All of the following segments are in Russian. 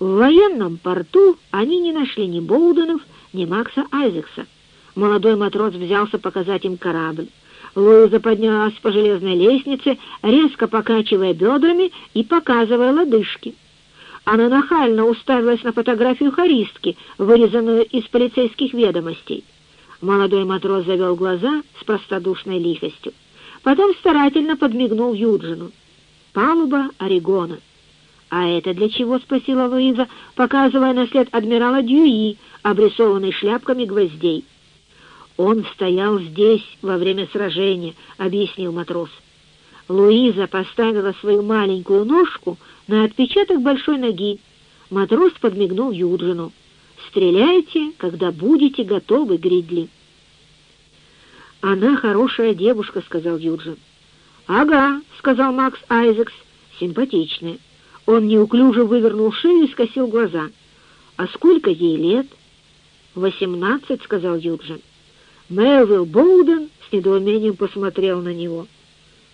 В военном порту они не нашли ни Боуденов, ни Макса Айзекса. Молодой матрос взялся показать им корабль. Луиза поднялась по железной лестнице, резко покачивая бедрами и показывая лодыжки. Она нахально уставилась на фотографию харистки, вырезанную из полицейских ведомостей. Молодой матрос завел глаза с простодушной лихостью. Потом старательно подмигнул Юджину. «Палуба Орегона». «А это для чего?» — спросила Луиза, показывая на след адмирала Дьюи, обрисованный шляпками гвоздей. «Он стоял здесь во время сражения», — объяснил матрос. Луиза поставила свою маленькую ножку на отпечаток большой ноги. Матрос подмигнул Юджину. «Стреляйте, когда будете готовы, Гридли». «Она хорошая девушка», — сказал Юджин. «Ага», — сказал Макс Айзекс, — «симпатичная». Он неуклюже вывернул шею и скосил глаза. «А сколько ей лет?» «Восемнадцать», — сказал Юджин. Мелвилл Болден с недоумением посмотрел на него.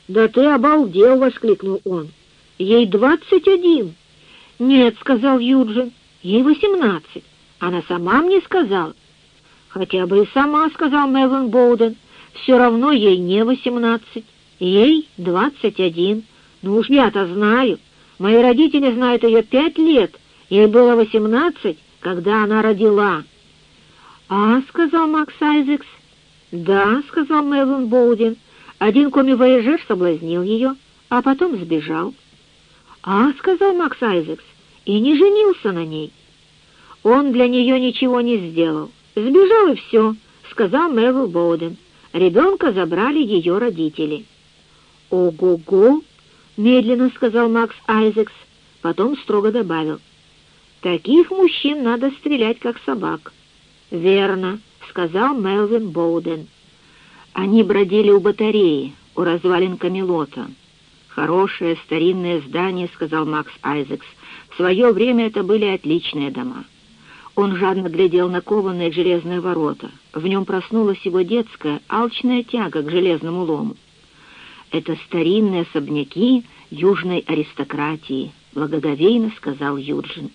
«Да ты обалдел!» — воскликнул он. «Ей двадцать один!» «Нет», — сказал Юджин, — «ей восемнадцать. Она сама мне сказала». «Хотя бы и сама», — сказал Мелвин Болден. «Все равно ей не восемнадцать. Ей двадцать один. Ну уж я-то знаю. Мои родители знают ее пять лет. Ей было восемнадцать, когда она родила». «А», — сказал Макс Айзекс. «Да», — сказал Мелвин Болдин. «Один коми-вояжер соблазнил ее, а потом сбежал». «А», — сказал Макс Айзекс, — «и не женился на ней». «Он для нее ничего не сделал. Сбежал и все», — сказал Мелвин Болдин. Ребенка забрали ее родители. «Ого-го!» — медленно сказал Макс Айзекс, потом строго добавил. «Таких мужчин надо стрелять, как собак». «Верно», — сказал Мелвин Боуден. Они бродили у батареи, у развалин Камелота. «Хорошее старинное здание», — сказал Макс Айзекс. «В свое время это были отличные дома». Он жадно глядел на кованые железные ворота. В нем проснулась его детская, алчная тяга к железному лому. «Это старинные особняки южной аристократии», — благоговейно сказал Юджин.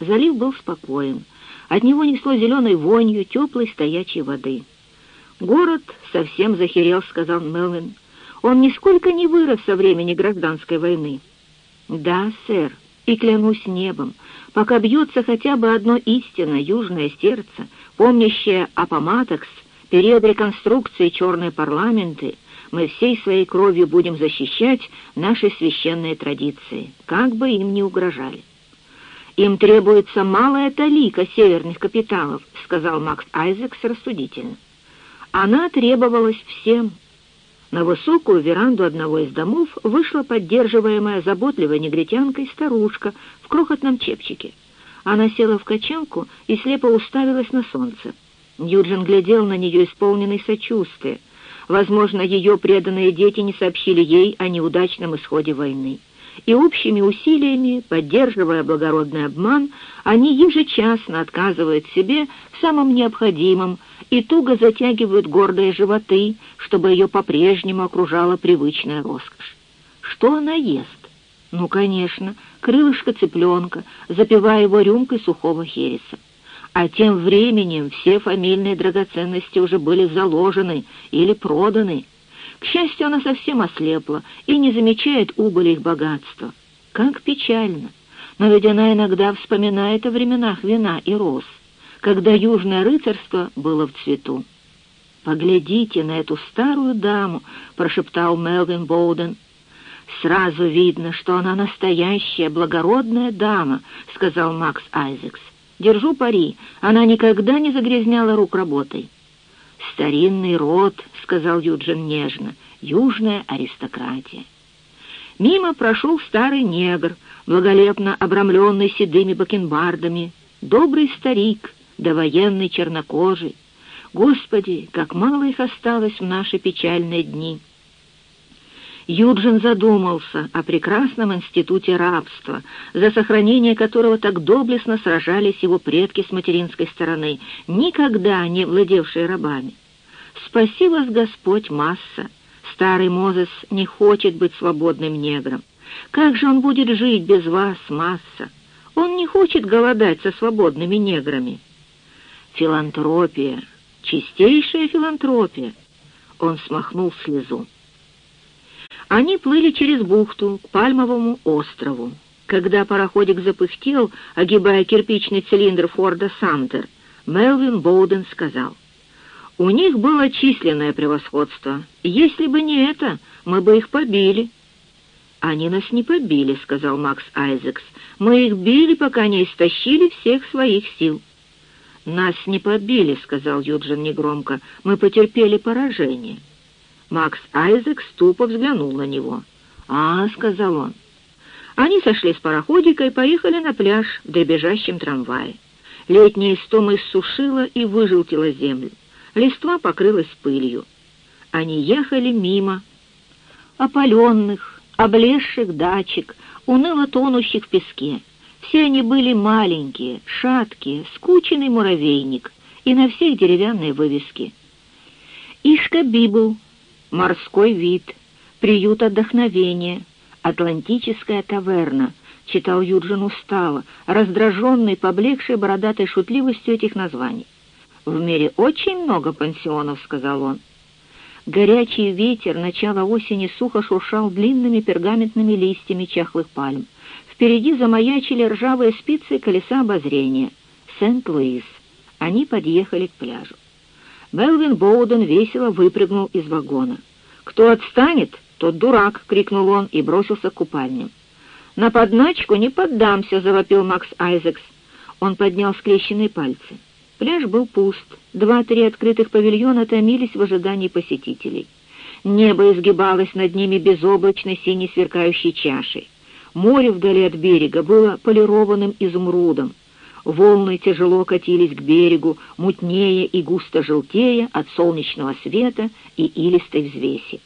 Залив был спокоен. От него несло зеленой вонью теплой стоячей воды. «Город совсем захерел», — сказал Мелвин. «Он нисколько не вырос со времени гражданской войны». «Да, сэр, и клянусь небом, пока бьется хотя бы одно истинно южное сердце, помнящее Апоматокс, период реконструкции черной парламенты, мы всей своей кровью будем защищать наши священные традиции, как бы им ни угрожали. «Им требуется малая талика северных капиталов», — сказал Макс Айзекс рассудительно. Она требовалась всем. На высокую веранду одного из домов вышла поддерживаемая заботливой негритянкой старушка в крохотном чепчике. Она села в качалку и слепо уставилась на солнце. Юджин глядел на нее, исполненный сочувствия. Возможно, ее преданные дети не сообщили ей о неудачном исходе войны. И общими усилиями, поддерживая благородный обман, они ежечасно отказывают себе в самом необходимом и туго затягивают гордые животы, чтобы ее по-прежнему окружала привычная роскошь. Что она ест? Ну, конечно, крылышко цыпленка, запивая его рюмкой сухого хереса. А тем временем все фамильные драгоценности уже были заложены или проданы. К счастью, она совсем ослепла и не замечает убыли их богатства. Как печально! Но ведь она иногда вспоминает о временах вина и роз когда южное рыцарство было в цвету. «Поглядите на эту старую даму», — прошептал Мелвин Боуден. «Сразу видно, что она настоящая благородная дама», — сказал Макс Айзекс. «Держу пари, она никогда не загрязняла рук работой». «Старинный род», — сказал Юджин нежно, — «южная аристократия». Мимо прошел старый негр, благолепно обрамленный седыми бакенбардами, добрый старик — довоенный чернокожий. Господи, как мало их осталось в наши печальные дни!» Юджин задумался о прекрасном институте рабства, за сохранение которого так доблестно сражались его предки с материнской стороны, никогда не владевшие рабами. «Спаси вас, Господь, масса! Старый Мозес не хочет быть свободным негром. Как же он будет жить без вас, масса? Он не хочет голодать со свободными неграми. Филантропия, чистейшая филантропия. Он смахнул слезу. Они плыли через бухту к Пальмовому острову. Когда пароходик запыхтел, огибая кирпичный цилиндр Форда Сантер, Мелвин Боуден сказал, «У них было численное превосходство. Если бы не это, мы бы их побили». «Они нас не побили», — сказал Макс Айзекс. «Мы их били, пока не истощили всех своих сил». «Нас не побили», — сказал Юджин негромко. «Мы потерпели поражение». Макс Айзекс тупо взглянул на него. «А», — сказал он. Они сошли с пароходика и поехали на пляж в дребезжащем трамвае. Летняя истома иссушила и выжелтила землю. Листва покрылась пылью. Они ехали мимо опаленных, облезших дачек, уныло тонущих в песке. Все они были маленькие, шаткие, скученный муравейник, и на всех деревянные вывески. Ишка Библ, морской вид, приют отдохновения, атлантическая таверна, читал Юджин устало, раздраженный, поблекшей бородатой шутливостью этих названий. «В мире очень много пансионов», — сказал он. Горячий ветер начала осени сухо шуршал длинными пергаментными листьями чахлых пальм. Впереди замаячили ржавые спицы колеса обозрения. Сент-Луис. Они подъехали к пляжу. Мелвин Боуден весело выпрыгнул из вагона. «Кто отстанет, тот дурак!» — крикнул он и бросился к купальням. «На подначку не поддамся!» — завопил Макс Айзекс. Он поднял скрещенные пальцы. Пляж был пуст. Два-три открытых павильона томились в ожидании посетителей. Небо изгибалось над ними безоблачной синей сверкающей чашей. Море вдали от берега было полированным изумрудом. Волны тяжело катились к берегу, мутнее и густо желтея от солнечного света и илистой взвеси.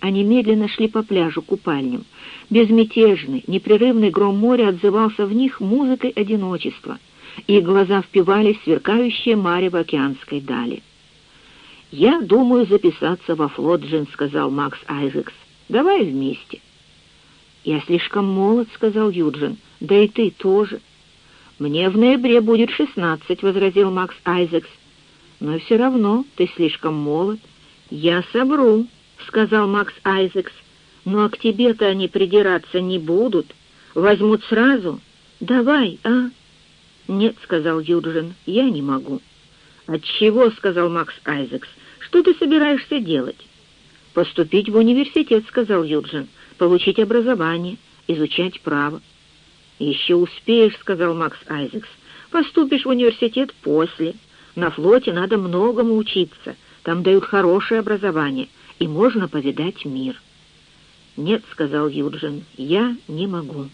Они медленно шли по пляжу купальням. Безмятежный, непрерывный гром моря отзывался в них музыкой одиночества — и глаза впивались в сверкающее марево океанской дали. «Я думаю записаться во флот, Джин», — сказал Макс Айзекс. «Давай вместе». «Я слишком молод», — сказал Юджин. «Да и ты тоже». «Мне в ноябре будет шестнадцать», — возразил Макс Айзекс. «Но все равно ты слишком молод». «Я собру», — сказал Макс Айзекс. «Ну а к тебе-то они придираться не будут. Возьмут сразу. Давай, а?» «Нет», — сказал Юджин, — «я не могу». «Отчего?» — сказал Макс Айзекс. «Что ты собираешься делать?» «Поступить в университет», — сказал Юджин, — «получить образование, изучать право». «Еще успеешь», — сказал Макс Айзекс. «Поступишь в университет после. На флоте надо многому учиться. Там дают хорошее образование, и можно повидать мир». «Нет», — сказал Юджин, — «я не могу»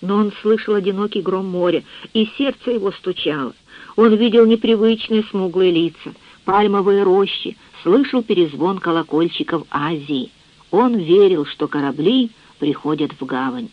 но он слышал одинокий гром моря, и сердце его стучало. Он видел непривычные смуглые лица, пальмовые рощи, слышал перезвон колокольчиков Азии. Он верил, что корабли приходят в гавань.